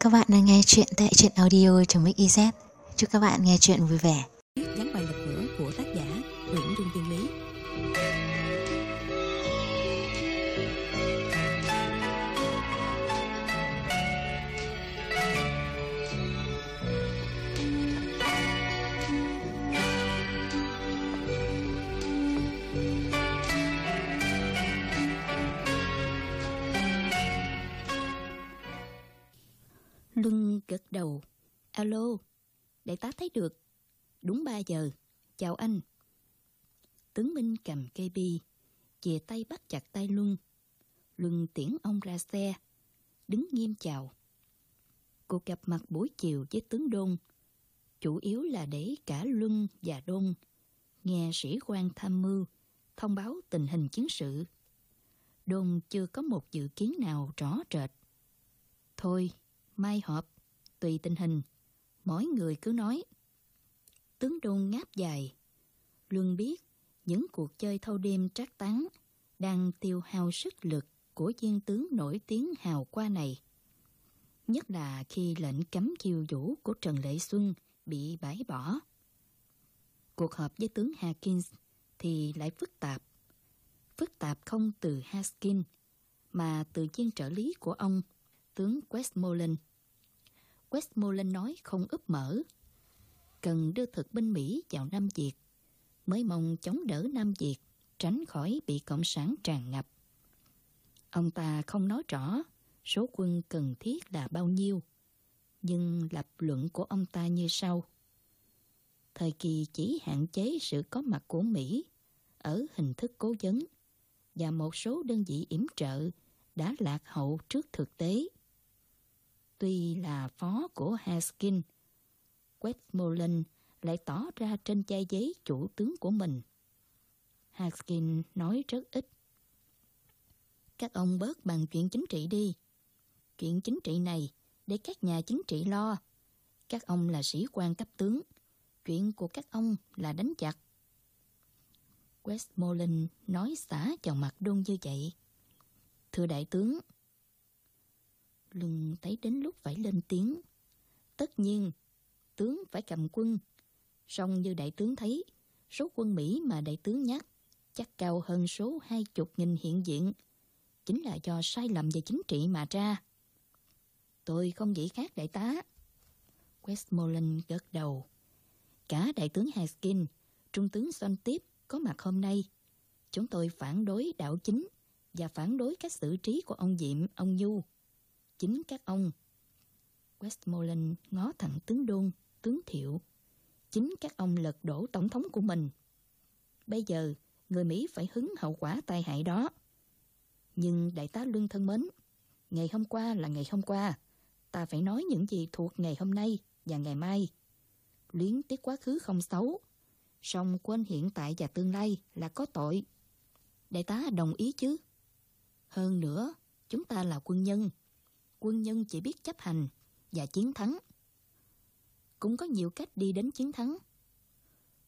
Các bạn đang nghe chuyện tại truyện audio.mix.iz Chúc các bạn nghe chuyện vui vẻ. Đại tá thấy được. Đúng 3 giờ Chào anh. Tướng Minh cầm cây bi Chìa tay bắt chặt tay Luân. Luân tiễn ông ra xe Đứng nghiêm chào. Cuộc gặp mặt buổi chiều với tướng Đôn Chủ yếu là để cả Luân và Đôn Nghe sĩ quan tham mưu Thông báo tình hình chiến sự. Đôn chưa có một dự kiến nào rõ rệt. Thôi, mai họp Tùy tình hình. Mỗi người cứ nói Tướng Đôn ngáp dài Luân biết những cuộc chơi thâu đêm trác tán đang tiêu hao sức lực của viên tướng nổi tiếng hào qua này. Nhất là khi lệnh cấm chiêu vũ của Trần Lệ Xuân bị bãi bỏ. Cuộc họp với tướng Hawkins thì lại phức tạp. Phức tạp không từ haskins mà từ viên trợ lý của ông, tướng Westmoreland. Westmoreland nói không úp mở. Cần đưa thực binh Mỹ vào Nam Việt mới mong chống đỡ Nam Việt tránh khỏi bị Cộng sản tràn ngập. Ông ta không nói rõ số quân cần thiết là bao nhiêu, nhưng lập luận của ông ta như sau. Thời kỳ chỉ hạn chế sự có mặt của Mỹ ở hình thức cố vấn và một số đơn vị yểm trợ đã lạc hậu trước thực tế. Tuy là phó của Haskin, Westmoreland lại tỏ ra trên chai giấy chủ tướng của mình. Haskin nói rất ít. Các ông bớt bàn chuyện chính trị đi. Chuyện chính trị này để các nhà chính trị lo. Các ông là sĩ quan cấp tướng. Chuyện của các ông là đánh chặt. Westmoreland nói xả vào mặt đôn như vậy. Thưa đại tướng, Lưng thấy đến lúc phải lên tiếng. Tất nhiên, tướng phải cầm quân. Song như đại tướng thấy, số quân Mỹ mà đại tướng nhắc chắc cao hơn số hai chục nghìn hiện diện. Chính là do sai lầm về chính trị mà ra. Tôi không nghĩ khác đại tá. Westmoreland gật đầu. Cả đại tướng Haskin, trung tướng Son Tiếp có mặt hôm nay. Chúng tôi phản đối đạo chính và phản đối cách xử trí của ông Diệm, ông Nhu. Chính các ông. Westmoreland ngó thẳng tướng Đôn, tướng Thiệu. Chính các ông lật đổ tổng thống của mình. Bây giờ, người Mỹ phải hứng hậu quả tai hại đó. Nhưng đại tá Luân thân mến, ngày hôm qua là ngày hôm qua. Ta phải nói những gì thuộc ngày hôm nay và ngày mai. Luyến tiếc quá khứ không xấu, song quên hiện tại và tương lai là có tội. Đại tá đồng ý chứ? Hơn nữa, chúng ta là quân nhân. Quân nhân chỉ biết chấp hành và chiến thắng. Cũng có nhiều cách đi đến chiến thắng.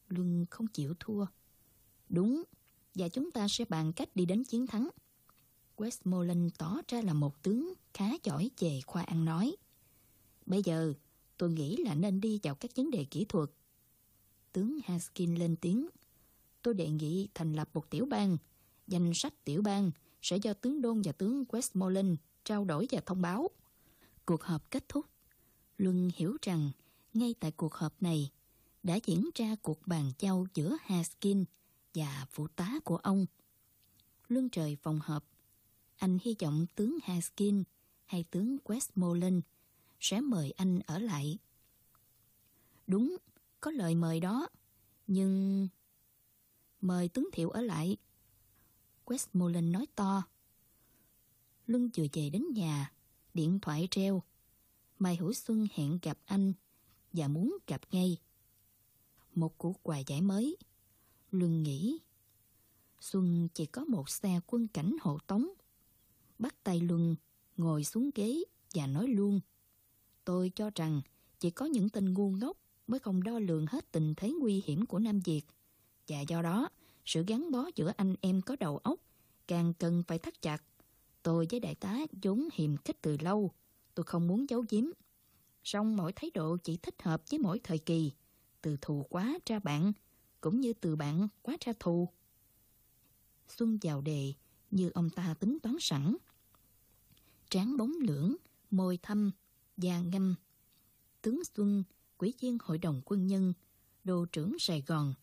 Luân không chịu thua. Đúng, và chúng ta sẽ bàn cách đi đến chiến thắng. Westmoreland tỏ ra là một tướng khá giỏi về khoa ăn nói. Bây giờ, tôi nghĩ là nên đi vào các vấn đề kỹ thuật. Tướng Haskin lên tiếng. Tôi đề nghị thành lập một tiểu bang. Danh sách tiểu bang sẽ do tướng Đôn và tướng Westmoreland trao đổi và thông báo. Cuộc họp kết thúc. Luân hiểu rằng ngay tại cuộc họp này đã diễn ra cuộc bàn giao giữa Haskin và phụ tá của ông. Luân trời phòng họp, anh hy vọng tướng Haskin hay tướng Westmoreland sẽ mời anh ở lại. Đúng, có lời mời đó, nhưng... Mời tướng Thiệu ở lại. Westmoreland nói to. Luân vừa về đến nhà, điện thoại treo. Mai Hữu Xuân hẹn gặp anh và muốn gặp ngay. Một cuộc quà giải mới. Luân nghĩ. Xuân chỉ có một xe quân cảnh hộ tống. Bắt tay Luân ngồi xuống ghế và nói luôn. Tôi cho rằng chỉ có những tên ngu ngốc mới không đo lường hết tình thế nguy hiểm của Nam Việt. Và do đó, sự gắn bó giữa anh em có đầu óc càng cần phải thắt chặt. Tôi với đại tá vốn hiềm khích từ lâu. tôi không muốn giấu giếm. Song mỗi thái độ chỉ thích hợp với mỗi thời kỳ, từ thù quá ra bạn, cũng như từ bạn quá ra thù. Xuân vào đề như ông ta tính toán sẵn. Trán bóng lưỡng, môi thâm, da ngâm. Tướng Xuân, quỹ viên hội đồng quân nhân, đô trưởng Sài Gòn,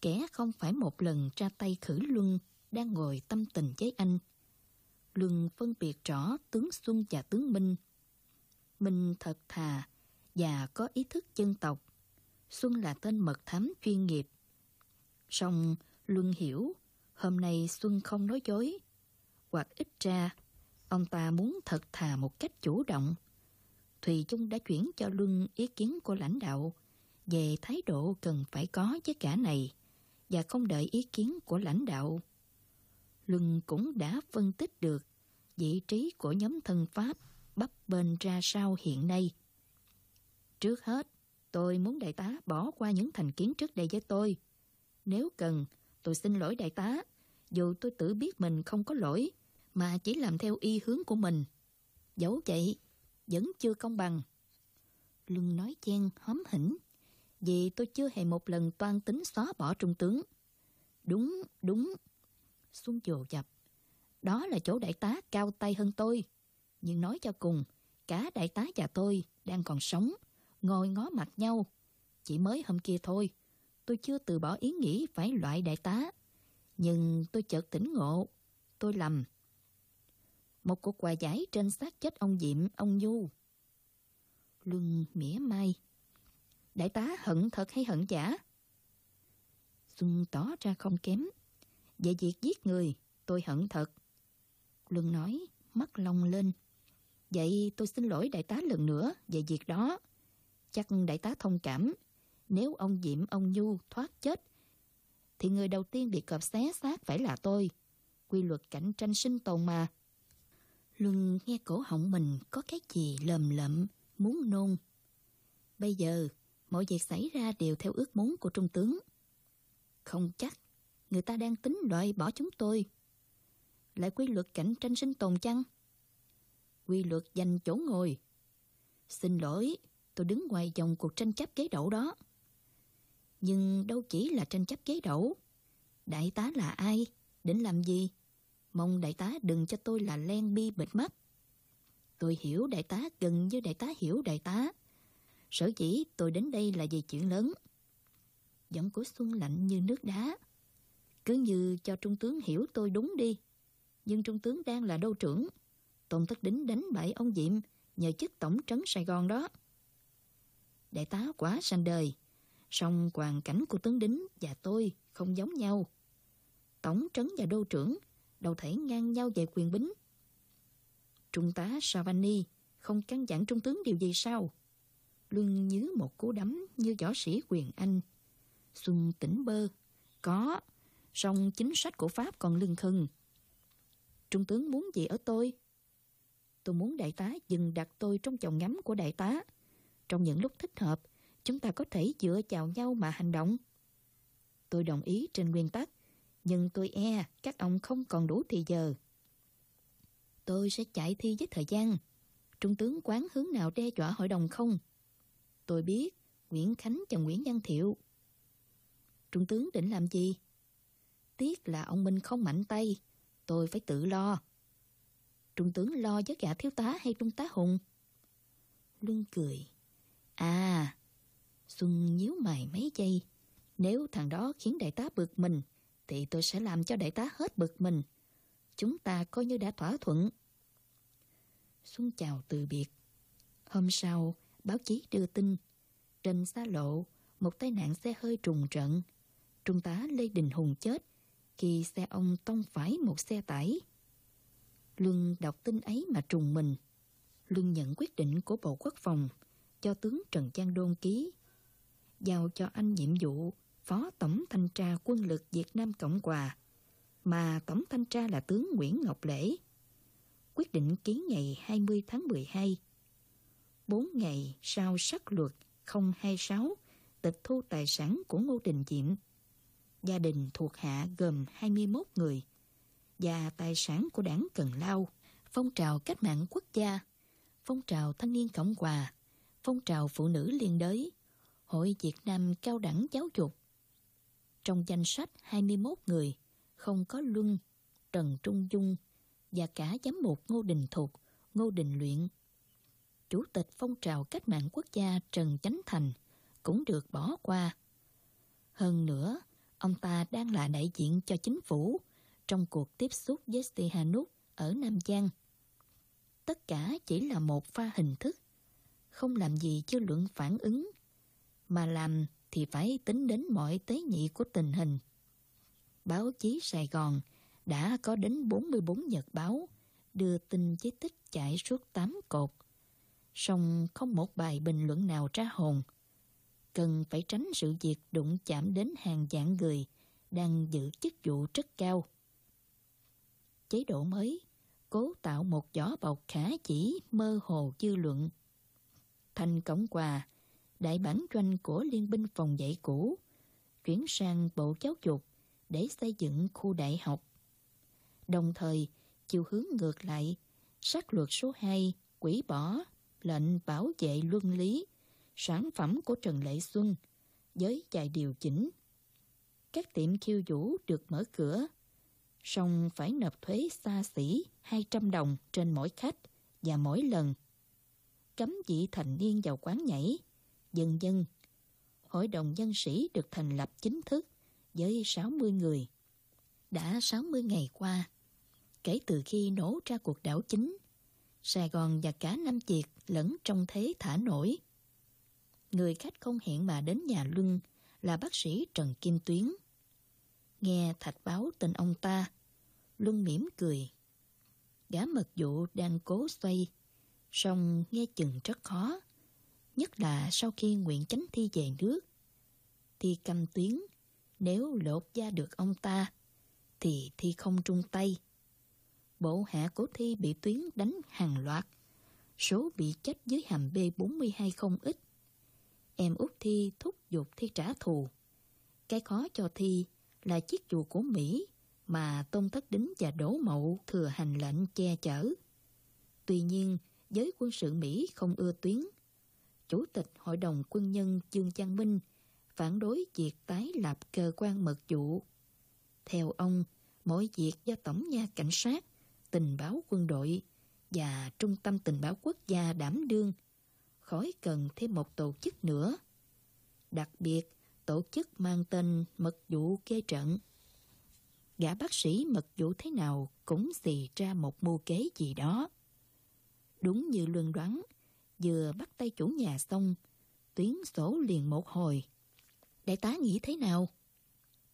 kẻ không phải một lần ra tay khử luân đang ngồi tâm tình với anh. Luân phân biệt rõ tướng Xuân và tướng Minh. Minh thật thà và có ý thức dân tộc. Xuân là tên mật thám chuyên nghiệp. Song Luân hiểu hôm nay Xuân không nói dối. Hoặc ít ra, ông ta muốn thật thà một cách chủ động. Thùy Chung đã chuyển cho Luân ý kiến của lãnh đạo về thái độ cần phải có với cả này và không đợi ý kiến của lãnh đạo. Luân cũng đã phân tích được vị trí của nhóm thân Pháp bắp bên ra sao hiện nay. Trước hết, tôi muốn đại tá bỏ qua những thành kiến trước đây với tôi. Nếu cần, tôi xin lỗi đại tá, dù tôi tự biết mình không có lỗi, mà chỉ làm theo y hướng của mình. Dẫu vậy, vẫn chưa công bằng. Luân nói chen hóm hỉnh, vì tôi chưa hề một lần toan tính xóa bỏ trung tướng. Đúng, đúng. Xuân dồ dập. Đó là chỗ đại tá cao tay hơn tôi. Nhưng nói cho cùng, cả đại tá và tôi đang còn sống, ngồi ngó mặt nhau. Chỉ mới hôm kia thôi, tôi chưa từ bỏ ý nghĩ phải loại đại tá. Nhưng tôi chợt tỉnh ngộ, tôi lầm. Một cuộc quà giải trên xác chết ông Diệm, ông Nhu. Luân mỉa mai. Đại tá hận thật hay hận giả? Xuân tỏ ra không kém. Về việc giết người, tôi hận thật. Luân nói, mắt long lên. Vậy tôi xin lỗi đại tá lần nữa về việc đó. Chắc đại tá thông cảm. Nếu ông Diệm, ông Nhu thoát chết, thì người đầu tiên bị cọp xé xác phải là tôi. Quy luật cạnh tranh sinh tồn mà. Luân nghe cổ họng mình có cái gì lầm lậm, muốn nôn. Bây giờ, mọi việc xảy ra đều theo ước muốn của trung tướng. Không chắc, người ta đang tính loại bỏ chúng tôi. Lại quy luật cạnh tranh sinh tồn chăng? Quy luật giành chỗ ngồi. Xin lỗi, tôi đứng ngoài dòng cuộc tranh chấp ghế đậu đó. Nhưng đâu chỉ là tranh chấp ghế đậu. Đại tá là ai? đến làm gì? Mong đại tá đừng cho tôi là len bi bịt mắt. Tôi hiểu đại tá gần như đại tá hiểu đại tá. Sở dĩ tôi đến đây là vì chuyện lớn. Giọng của Xuân lạnh như nước đá. Cứ như cho trung tướng hiểu tôi đúng đi dân trung tướng đang là đô trưởng. Tôn Thất Đính đánh bại ông Diệm nhờ chức tổng trấn Sài Gòn đó. Đại tá quá sanh đời. Song hoàn cảnh của tướng Đính và tôi không giống nhau. Tổng trấn và đô trưởng đâu thể ngang nhau về quyền bính. Trung tá Savani không căn dặn trung tướng điều gì sao? Luân nhớ một cú đấm như võ sĩ quyền Anh. Xuân tỉnh bơ. Có, song chính sách của Pháp còn lưng khừng. Trung tướng muốn gì ở tôi? Tôi muốn đại tá dừng đặt tôi trong chồng ngắm của đại tá. Trong những lúc thích hợp, chúng ta có thể dựa chào nhau mà hành động. Tôi đồng ý trên nguyên tắc, nhưng tôi e các ông không còn đủ thì giờ. Tôi sẽ chạy thi với thời gian. Trung tướng quán hướng nào đe dọa hội đồng không? Tôi biết Nguyễn Khánh và Nguyễn Văn Thiệu. Trung tướng định làm gì? Tiếc là ông Minh không mạnh tay. Tôi phải tự lo. Trung tướng lo với gã thiếu tá hay trung tá Hùng? Luân cười. À, Xuân nhíu mày mấy giây. Nếu thằng đó khiến đại tá bực mình, thì tôi sẽ làm cho đại tá hết bực mình. Chúng ta coi như đã thỏa thuận. Xuân chào từ biệt. Hôm sau, báo chí đưa tin. Trên xa lộ, một tai nạn xe hơi trùng trận. Trung tá Lê Đình Hùng chết khi xe ông tông phải một xe tải. Luân đọc tin ấy mà trùng mình. Luân nhận quyết định của Bộ Quốc phòng cho tướng Trần Giang Đôn ký. Giao cho anh nhiệm vụ Phó Tổng Thanh tra Quân lực Việt Nam Cộng Hòa, mà Tổng Thanh tra là tướng Nguyễn Ngọc Lễ. Quyết định ký ngày 20 tháng 12. Bốn ngày sau sắc luật 026 tịch thu tài sản của Ngô Đình Diệm. Gia đình thuộc hạ gồm 21 người và tài sản của đảng Cần Lao, phong trào cách mạng quốc gia, phong trào thanh niên Cộng hòa, phong trào phụ nữ liên đới, Hội Việt Nam Cao đẳng Giáo dục. Trong danh sách 21 người, không có Luân, Trần Trung Dung và cả giám mục Ngô Đình Thục, Ngô Đình Luyện. Chủ tịch phong trào cách mạng quốc gia Trần Chánh Thành cũng được bỏ qua. Hơn nữa, ông ta đang là đại diện cho chính phủ trong cuộc tiếp xúc với Sihanouk ở Nam Giang. Tất cả chỉ là một pha hình thức, không làm gì cho luận phản ứng, mà làm thì phải tính đến mọi tế nhị của tình hình. Báo chí Sài Gòn đã có đến 44 nhật báo đưa tin chế tích chạy suốt 8 cột. Song không một bài bình luận nào ra hồn. Cần phải tránh sự việc đụng chạm đến hàng dạng người đang giữ chức vụ rất cao. Chế độ mới cố tạo một vỏ bọc khả chỉ mơ hồ dư luận. Thành cổng quà đại bản doanh của Liên binh phòng dạy cũ, chuyển sang Bộ Giáo dục để xây dựng khu đại học. Đồng thời, chiều hướng ngược lại, sắc luật số 2 quỷ bỏ lệnh bảo vệ luân lý, sản phẩm của Trần Lệ Xuân với vài điều chỉnh. Các tiệm khiêu vũ được mở cửa, song phải nộp thuế xa xỉ 200 đồng trên mỗi khách và mỗi lần. Cấm dị thành niên vào quán nhảy, dần dần. Hội đồng dân sĩ được thành lập chính thức với 60 người. Đã 60 ngày qua, kể từ khi nổ ra cuộc đảo chính, Sài Gòn và cả Nam việt lẫn trong thế thả nổi. Người khách không hẹn mà đến nhà Luân là bác sĩ Trần Kim Tuyến. Nghe thạch báo tên ông ta, Luân mỉm cười. Gã mật vụ đang cố xoay, song nghe chừng rất khó. Nhất là sau khi nguyện chánh thi về nước. Thi cầm tuyến, nếu lột da được ông ta, thì Thi không trung tay. Bộ hạ của Thi bị tuyến đánh hàng loạt. Số bị chết dưới hàm B42 không ít. Em út Thi thúc giục Thi trả thù. Cái khó cho Thi là chiếc chùa của Mỹ mà Tôn Thất Đính và Đỗ Mậu thừa hành lệnh che chở. Tuy nhiên, giới quân sự Mỹ không ưa tuyến. Chủ tịch Hội đồng Quân nhân Dương Trang Minh phản đối việc tái lập cơ quan mật vụ. Theo ông, mọi việc do Tổng nha Cảnh sát, tình báo quân đội và Trung tâm Tình báo Quốc gia đảm đương, khỏi cần thêm một tổ chức nữa. Đặc biệt, tổ chức mang tên mật vụ kê trận. Gã bác sĩ mật vụ thế nào cũng xì ra một mưu kế gì đó. Đúng như luân đoán, vừa bắt tay chủ nhà xong, tuyến sổ liền một hồi. Đại tá nghĩ thế nào?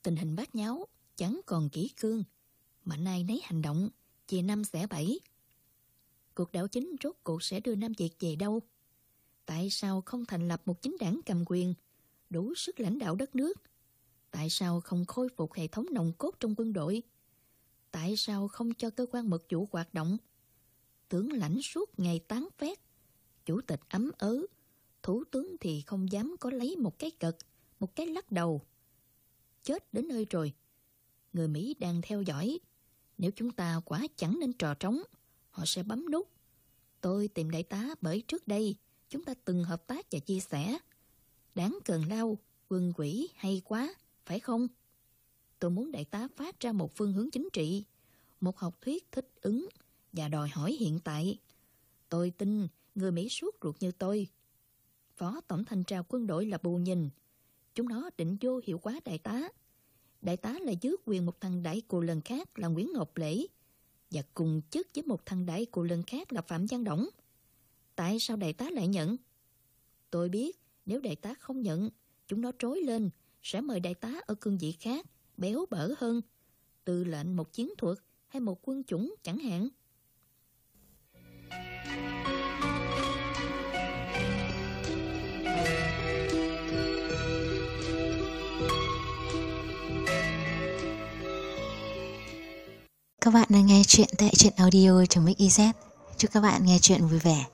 Tình hình bát nháo, chẳng còn kỹ cương. Mà nay nấy hành động, chia năm sẽ bảy. Cuộc đảo chính rốt cuộc sẽ đưa Nam Việt về đâu? Tại sao không thành lập một chính đảng cầm quyền, đủ sức lãnh đạo đất nước? Tại sao không khôi phục hệ thống nòng cốt trong quân đội? Tại sao không cho cơ quan mật vụ hoạt động? Tướng lãnh suốt ngày tán phét, chủ tịch ấm ớ, thủ tướng thì không dám có lấy một cái cật, một cái lắc đầu. Chết đến nơi rồi. Người Mỹ đang theo dõi. Nếu chúng ta quá chẳng nên trò trống, họ sẽ bấm nút. Tôi tìm đại tá bởi trước đây chúng ta từng hợp tác và chia sẻ. Đáng cần lao, quân quỷ hay quá, phải không? Tôi muốn đại tá phát ra một phương hướng chính trị, một học thuyết thích ứng và đòi hỏi hiện tại. Tôi tin người Mỹ suốt ruột như tôi. Phó Tổng Thanh tra quân đội là bù nhìn. Chúng nó định vô hiệu quá đại tá. Đại tá là dưới quyền một thằng đại cù lần khác là Nguyễn Ngọc Lễ và cùng chức với một thằng đại cù lần khác là Phạm Văn Đổng. Tại sao đại tá lại nhận? Tôi biết nếu đại tá không nhận, chúng nó trối lên, sẽ mời đại tá ở cương vị khác, béo bở hơn, từ lệnh một chiến thuật hay một quân chủng chẳng hạn. Các bạn đang nghe chuyện tại truyện audio.mix.iz. Chúc các bạn nghe chuyện vui vẻ.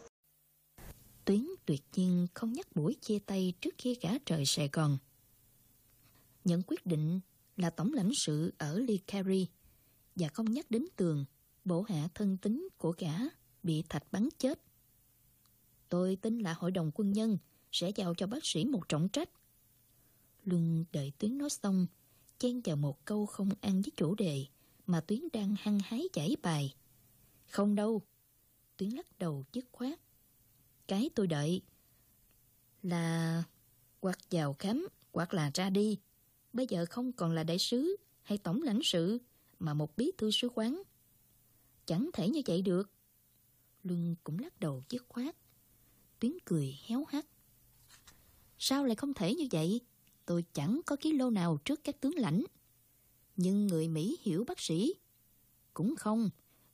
Tuyến tuyệt nhiên không nhắc buổi chia tay trước khi gã trời Sài Gòn. Nhận quyết định là tổng lãnh sự ở Lee Carey và không nhắc đến tường, bộ hạ thân tính của gã bị thạch bắn chết. Tôi tin là hội đồng quân nhân sẽ giao cho bác sĩ một trọng trách. Luân đợi Tuyến nói xong, chen vào một câu không ăn với chủ đề mà Tuyến đang hăng hái giải bài. Không đâu. Tuyến lắc đầu dứt khoát. Cái tôi đợi là hoặc vào khám hoặc là ra đi. Bây giờ không còn là đại sứ hay tổng lãnh sự, mà một bí thư sứ quán. Chẳng thể như vậy được. Luân cũng lắc đầu dứt khoát. Tuyến cười héo hắt. Sao lại không thể như vậy? Tôi chẳng có ký lô nào trước các tướng lãnh. Nhưng người Mỹ hiểu bác sĩ. Cũng không.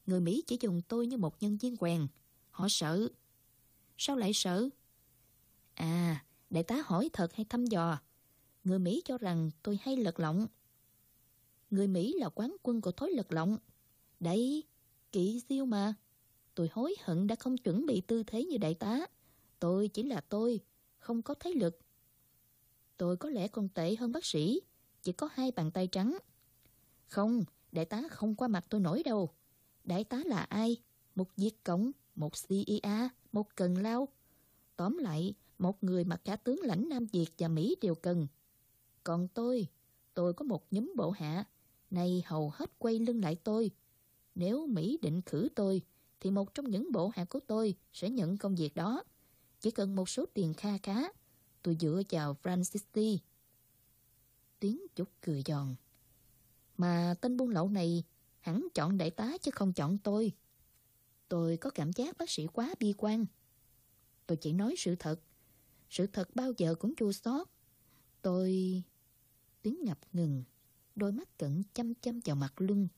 Người Mỹ chỉ dùng tôi như một nhân viên quèn. Họ sợ. Sao lại sợ? À, đại tá hỏi thật hay thăm dò. Người Mỹ cho rằng tôi hay lật lọng. Người Mỹ là quán quân của thối lật lọng. Đấy, kỵ siêu mà. Tôi hối hận đã không chuẩn bị tư thế như đại tá. Tôi chỉ là tôi, không có thế lực. Tôi có lẽ còn tệ hơn bác sĩ, chỉ có hai bàn tay trắng. Không, đại tá không qua mặt tôi nổi đâu. Đại tá là ai? Một diệt Cộng, một CIA, một Cần Lao. Tóm lại, một người mà cả tướng lãnh Nam Việt và Mỹ đều cần. Còn tôi, tôi có một nhóm bộ hạ, nay hầu hết quay lưng lại tôi. Nếu Mỹ định khử tôi, thì một trong những bộ hạ của tôi sẽ nhận công việc đó. Chỉ cần một số tiền kha khá, tôi dựa vào Francis Tiếng chút cười giòn. Mà tên buôn lậu này hẳn chọn đại tá chứ không chọn tôi. Tôi có cảm giác bác sĩ quá bi quan. Tôi chỉ nói sự thật. Sự thật bao giờ cũng chua xót. Tôi... Tiếng ngập ngừng, đôi mắt cận chăm chăm vào mặt lưng.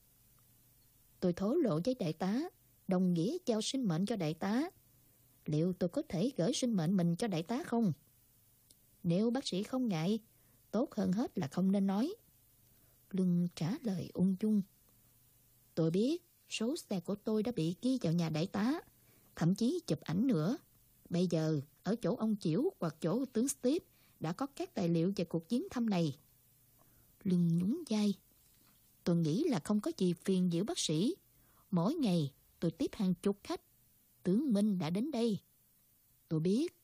Tôi thố lộ với đại tá, đồng nghĩa giao sinh mệnh cho đại tá. Liệu tôi có thể gửi sinh mệnh mình cho đại tá không? Nếu bác sĩ không ngại, tốt hơn hết là không nên nói. Lưng trả lời ung dung. Tôi biết số xe của tôi đã bị ghi vào nhà đại tá, thậm chí chụp ảnh nữa. Bây giờ, ở chỗ ông Chiểu hoặc chỗ tướng Steve đã có các tài liệu về cuộc chiến thăm này. Lưng nhún vai. Tôi nghĩ là không có gì phiền giữa bác sĩ. Mỗi ngày tôi tiếp hàng chục khách. Tướng Minh đã đến đây. Tôi biết.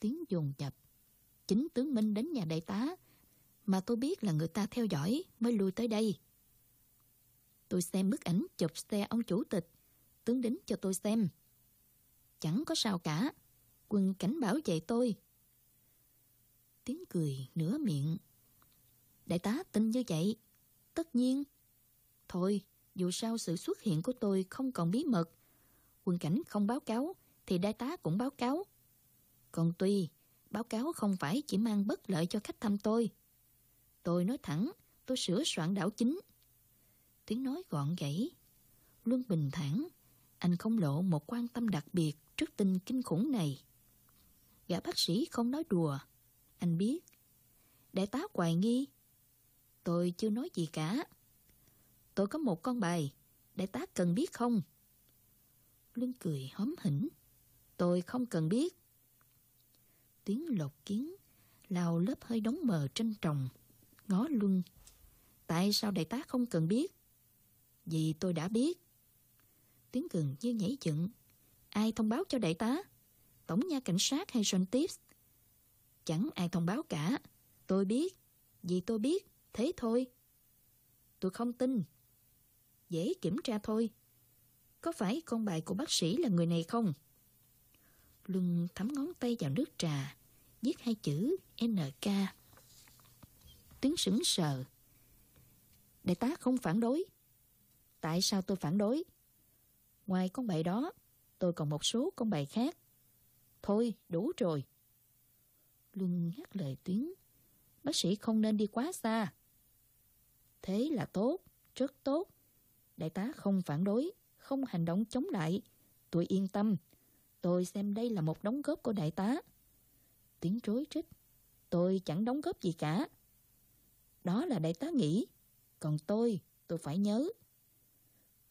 Tiếng dồn dập. Chính tướng Minh đến nhà đại tá. Mà tôi biết là người ta theo dõi mới lui tới đây. Tôi xem bức ảnh chụp xe ông chủ tịch. Tướng đến cho tôi xem. Chẳng có sao cả. Quân cảnh bảo vệ tôi. Tiếng cười nửa miệng. Đại tá tin như vậy. Tất nhiên. Thôi, dù sao sự xuất hiện của tôi không còn bí mật. Quân cảnh không báo cáo, thì đại tá cũng báo cáo. Còn tuy, báo cáo không phải chỉ mang bất lợi cho khách thăm tôi. Tôi nói thẳng, tôi sửa soạn đảo chính. Tiếng nói gọn gãy. Luân bình thản, anh không lộ một quan tâm đặc biệt trước tin kinh khủng này. Gã bác sĩ không nói đùa. Anh biết. Đại tá hoài nghi. Tôi chưa nói gì cả. Tôi có một con bài. Đại tá cần biết không? Luân cười hóm hỉnh. Tôi không cần biết. Tiếng lột kiến, lao lớp hơi đóng mờ trên trồng, ngó Luân. Tại sao đại tá không cần biết? Vì tôi đã biết. Tiếng cường như nhảy dựng. Ai thông báo cho đại tá? Tổng nha cảnh sát hay John Tips? Chẳng ai thông báo cả. Tôi biết. Vì tôi biết. Thế thôi. Tôi không tin. Dễ kiểm tra thôi. Có phải con bài của bác sĩ là người này không? Luân thấm ngón tay vào nước trà, viết hai chữ NK. Tuyến sững sờ. Đại tá không phản đối. Tại sao tôi phản đối? Ngoài con bài đó, tôi còn một số con bài khác. Thôi, đủ rồi. Luân ngắt lời Tuyến. Bác sĩ không nên đi quá xa. Thế là tốt, rất tốt. Đại tá không phản đối không hành động chống lại. Tôi yên tâm. Tôi xem đây là một đóng góp của đại tá. Tiếng rối trích. Tôi chẳng đóng góp gì cả. Đó là đại tá nghĩ. Còn tôi, tôi phải nhớ.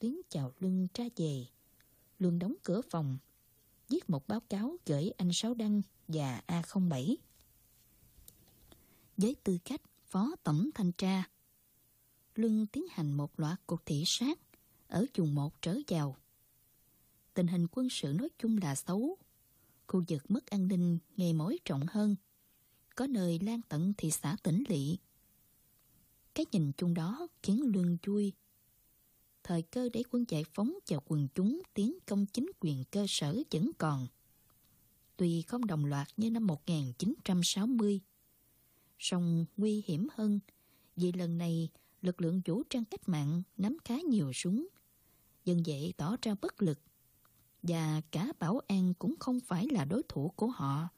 Tiếng chào lưng tra về. Lương đóng cửa phòng. Viết một báo cáo gửi anh Sáu Đăng và A07. Với tư cách phó tổng thanh tra, Luân tiến hành một loạt cuộc thị sát ở vùng một trở vào. Tình hình quân sự nói chung là xấu. khu vực mất an ninh ngày mỗi trọng hơn. Có nơi lan tận thị xã tỉnh lỵ. Cái nhìn chung đó khiến Luân chui. Thời cơ để quân giải phóng và quần chúng tiến công chính quyền cơ sở vẫn còn. Tuy không đồng loạt như năm 1960, song nguy hiểm hơn vì lần này lực lượng chủ trang cách mạng nắm khá nhiều súng. Dân dễ tỏ ra bất lực và cả Bảo An cũng không phải là đối thủ của họ.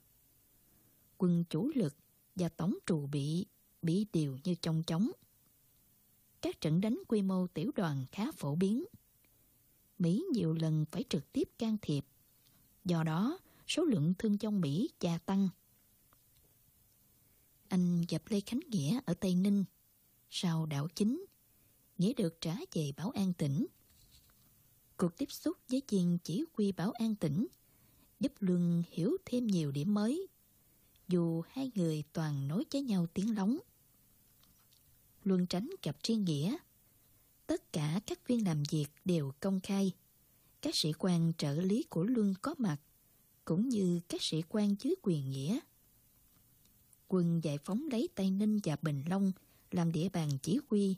Quân chủ lực và tổng trù bị bị điều như trong chóng. Các trận đánh quy mô tiểu đoàn khá phổ biến. Mỹ nhiều lần phải trực tiếp can thiệp. Do đó, số lượng thương vong Mỹ gia tăng. Anh gặp Lê Khánh Nghĩa ở Tây Ninh. Sau đảo chính, Nghĩa được trả về Bảo An tỉnh Cuộc tiếp xúc với viên chỉ huy bảo an tỉnh giúp Luân hiểu thêm nhiều điểm mới, dù hai người toàn nói với nhau tiếng lóng luôn tránh gặp riêng nghĩa. Tất cả các viên làm việc đều công khai. Các sĩ quan trợ lý của Luân có mặt, cũng như các sĩ quan dưới quyền nghĩa. Quân giải phóng lấy Tây Ninh và Bình Long làm địa bàn chỉ huy.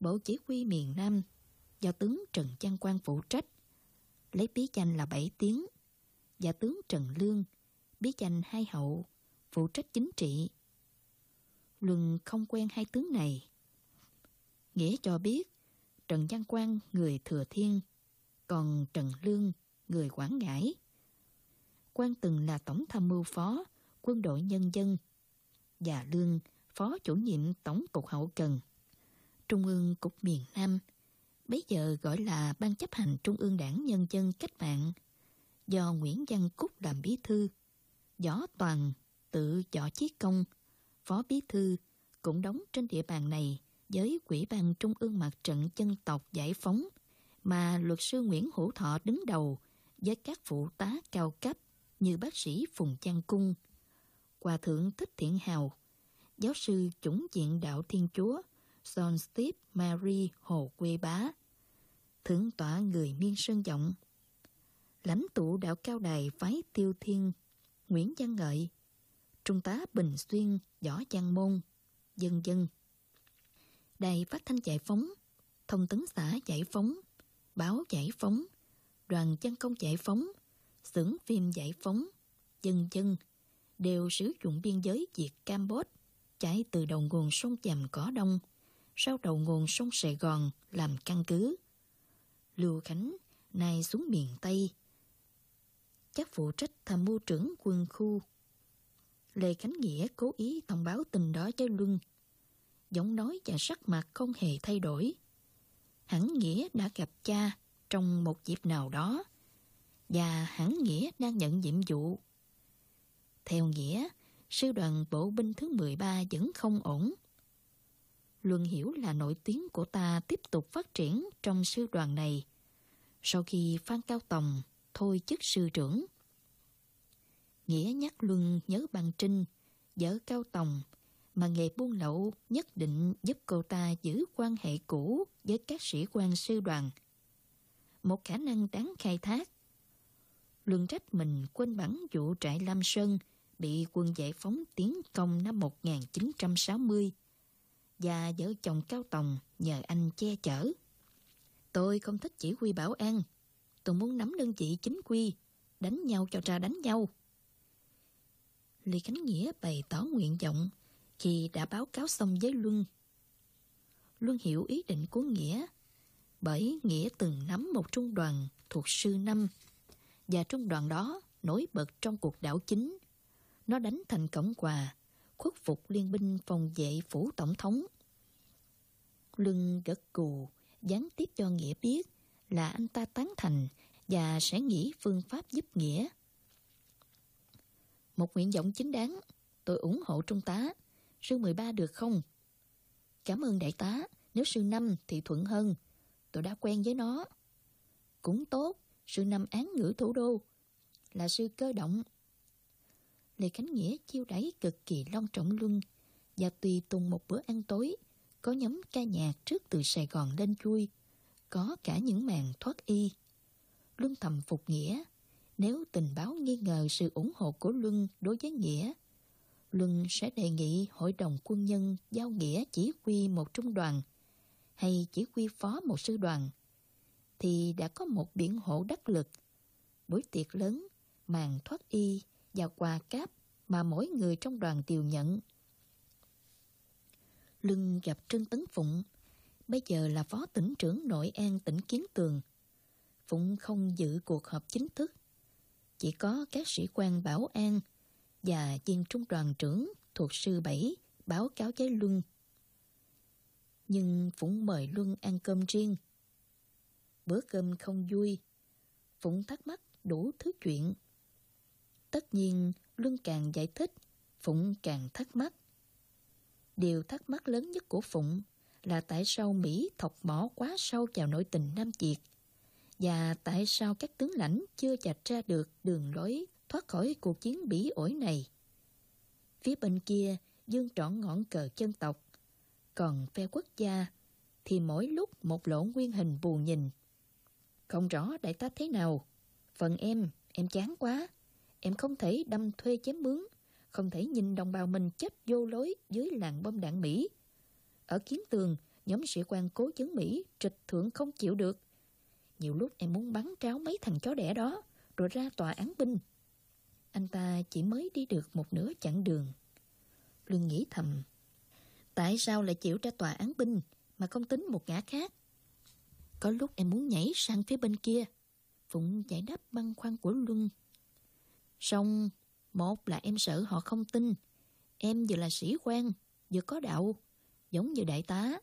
Bộ chỉ huy miền Nam do tướng Trần Trang Quang phụ trách, lấy bí danh là bảy tiếng, và tướng Trần Lương, bí danh hai hậu, phụ trách chính trị. Luân không quen hai tướng này. Nghĩa cho biết Trần Văn Quang người Thừa Thiên, còn Trần Lương người Quảng Ngãi. Quang từng là tổng tham mưu phó quân đội nhân dân và Lương phó chủ nhiệm tổng cục hậu cần Trung ương cục miền Nam bây giờ gọi là Ban chấp hành Trung ương Đảng Nhân dân Cách mạng, do Nguyễn Văn Cúc làm bí thư, Võ Toàn tự Võ Chí Công, phó bí thư, cũng đóng trên địa bàn này với Quỹ ban Trung ương Mặt trận Dân tộc Giải phóng mà luật sư Nguyễn Hữu Thọ đứng đầu với các phụ tá cao cấp như bác sĩ Phùng Trang Cung, Hòa thượng Thích Thiện Hào, giáo sư chủng diện đạo Thiên Chúa John Steve Mary Hồ Quê Bá, thượng tọa người miên sơn giọng lãnh tụ đạo cao đài phái tiêu thiên nguyễn văn ngợi trung tá bình xuyên, võ văn môn dân dân đài phát thanh giải phóng, thông tấn xã giải phóng, báo giải phóng, đoàn chân công giải phóng, xưởng phim giải phóng dân dân đều sử dụng biên giới Việt Campuchia chảy từ đầu nguồn sông Chàm Cỏ Đông, sau đầu nguồn sông Sài Gòn làm căn cứ. Lưu Khánh, nay xuống miền Tây. Chắc phụ trách tham mưu trưởng quân khu. Lê Khánh Nghĩa cố ý thông báo tình đó cho Luân. Giọng nói và sắc mặt không hề thay đổi. Hẳn Nghĩa đã gặp cha trong một dịp nào đó và hẳn Nghĩa đang nhận nhiệm vụ. Theo Nghĩa, sư đoàn bộ binh thứ 13 vẫn không ổn. Luân hiểu là nổi tiếng của ta tiếp tục phát triển trong sư đoàn này sau khi Phan Cao Tòng thôi chức sư trưởng. Nghĩa nhắc Luân nhớ bằng Trinh, vợ Cao Tòng, mà nghề buôn lậu nhất định giúp cô ta giữ quan hệ cũ với các sĩ quan sư đoàn. Một khả năng đáng khai thác. Luân trách mình quên bắn vụ trại Lam Sơn bị quân giải phóng tiến công năm 1960 và vợ chồng Cao Tòng nhờ anh che chở. Tôi không thích chỉ huy bảo an. Tôi muốn nắm đơn vị chính quy, đánh nhau cho ra đánh nhau. Lý Khánh Nghĩa bày tỏ nguyện vọng khi đã báo cáo xong với Luân. Luân hiểu ý định của Nghĩa, bởi Nghĩa từng nắm một trung đoàn thuộc sư năm, và trung đoàn đó nổi bật trong cuộc đảo chính. Nó đánh thành cổng quà, khuất phục liên binh phòng vệ phủ tổng thống. Luân gật cù, gián tiếp cho Nghĩa biết là anh ta tán thành và sẽ nghĩ phương pháp giúp Nghĩa. Một nguyện vọng chính đáng, tôi ủng hộ Trung tá. Sư 13 được không? Cảm ơn đại tá, nếu sư 5 thì thuận hơn. Tôi đã quen với nó. Cũng tốt, sư 5 án ngữ thủ đô, là sư cơ động. Lê Khánh Nghĩa chiêu đáy cực kỳ long trọng luân và tùy tùng một bữa ăn tối có nhóm ca nhạc trước từ Sài Gòn lên chui, có cả những màn thoát y. Luân thầm phục nghĩa, nếu tình báo nghi ngờ sự ủng hộ của Luân đối với Nghĩa, Luân sẽ đề nghị Hội đồng quân nhân giao Nghĩa chỉ huy một trung đoàn hay chỉ huy phó một sư đoàn, thì đã có một biển hộ đắc lực. Buổi tiệc lớn, màn thoát y và quà cáp mà mỗi người trong đoàn đều nhận. Luân gặp Trương Tấn Phụng, bây giờ là phó tỉnh trưởng Nội An tỉnh Kiến Tường. Phụng không dự cuộc họp chính thức, chỉ có các sĩ quan bảo an và viên trung đoàn trưởng thuộc sư bảy báo cáo với Luân. Nhưng Phụng mời Luân ăn cơm riêng. Bữa cơm không vui, Phụng thắc mắc đủ thứ chuyện. Tất nhiên, Luân càng giải thích, Phụng càng thắc mắc. Điều thắc mắc lớn nhất của Phụng là tại sao Mỹ thọc mỏ quá sâu vào nội tình Nam Việt và tại sao các tướng lãnh chưa chạch ra được đường lối thoát khỏi cuộc chiến bỉ ổi này. Phía bên kia dương trọn ngọn cờ chân tộc, còn phe quốc gia thì mỗi lúc một lỗ nguyên hình buồn nhìn. Không rõ đại tá thế nào, phần em, em chán quá, em không thể đâm thuê chém mướn, không thể nhìn đồng bào mình chết vô lối dưới làng bom đạn Mỹ. Ở kiến tường, nhóm sĩ quan cố chứng Mỹ trịch thượng không chịu được. Nhiều lúc em muốn bắn tráo mấy thằng chó đẻ đó, rồi ra tòa án binh. Anh ta chỉ mới đi được một nửa chặng đường. luân nghĩ thầm, tại sao lại chịu ra tòa án binh mà không tính một ngã khác? Có lúc em muốn nhảy sang phía bên kia. Phụng giải đáp băn khoăn của Luân. Xong, một là em sợ họ không tin. Em vừa là sĩ quan, vừa có đạo, giống như đại tá.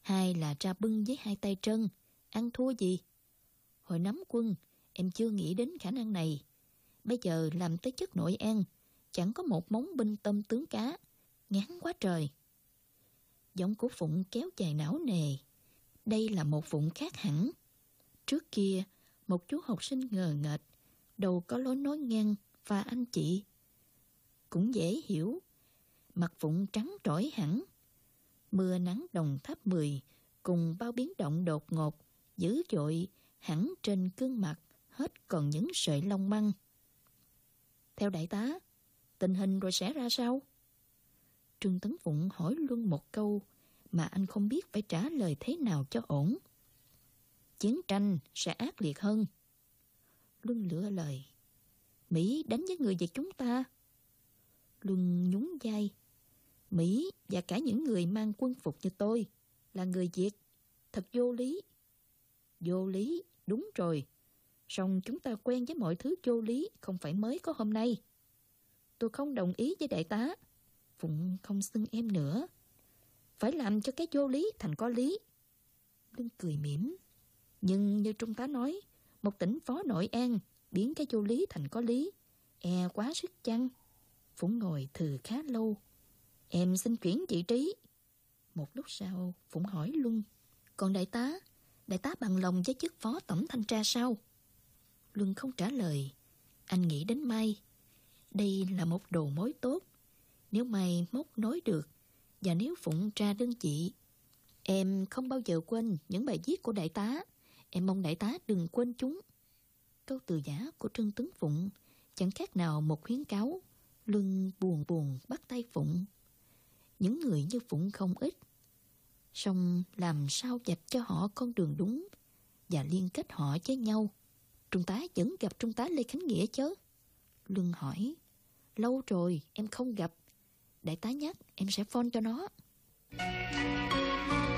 Hai là tra bưng với hai tay chân, ăn thua gì? Hồi nắm quân, em chưa nghĩ đến khả năng này. Bây giờ làm tới chất nội an, chẳng có một món binh tâm tướng cá, ngán quá trời. Giọng của Phụng kéo dài não nề. Đây là một Phụng khác hẳn. Trước kia, một chú học sinh ngờ nghệch, đầu có lối nói ngang và anh chị. Cũng dễ hiểu, mặt Phụng trắng trỗi hẳn. Mưa nắng đồng tháp mười cùng bao biến động đột ngột, dữ dội hẳn trên gương mặt hết còn những sợi lông măng. Theo đại tá, tình hình rồi sẽ ra sao? Trương Tấn Phụng hỏi luôn một câu mà anh không biết phải trả lời thế nào cho ổn. Chiến tranh sẽ ác liệt hơn. Luân lửa lời. Mỹ đánh với người Việt chúng ta. Luân nhún vai. Mỹ và cả những người mang quân phục như tôi là người Việt. Thật vô lý. Vô lý, đúng rồi. Song chúng ta quen với mọi thứ vô lý không phải mới có hôm nay. Tôi không đồng ý với đại tá. Phụng không xưng em nữa. Phải làm cho cái vô lý thành có lý. Lưng cười mỉm. Nhưng như Trung tá nói, một tỉnh phó nội an biến cái vô lý thành có lý. E quá sức chăng? Phụng ngồi thừ khá lâu. Em xin chuyển vị trí. Một lúc sau, Phụng hỏi Luân. Còn đại tá, đại tá bằng lòng với chức phó tổng thanh tra sao? Luân không trả lời. Anh nghĩ đến Mai. Đây là một đồ mối tốt. Nếu Mai móc nối được, và nếu Phụng tra đơn chị, em không bao giờ quên những bài viết của đại tá. Em mong đại tá đừng quên chúng. Câu từ giả của Trương Tấn Phụng chẳng khác nào một khuyến cáo. Luân buồn buồn bắt tay Phụng. Những người như Phụng không ít. Xong làm sao dạch cho họ con đường đúng và liên kết họ với nhau. Trung tá vẫn gặp Trung tá Lê Khánh Nghĩa chứ? Luân hỏi. Lâu rồi em không gặp. Đại tá nhắc em sẽ phone cho nó. Thank you.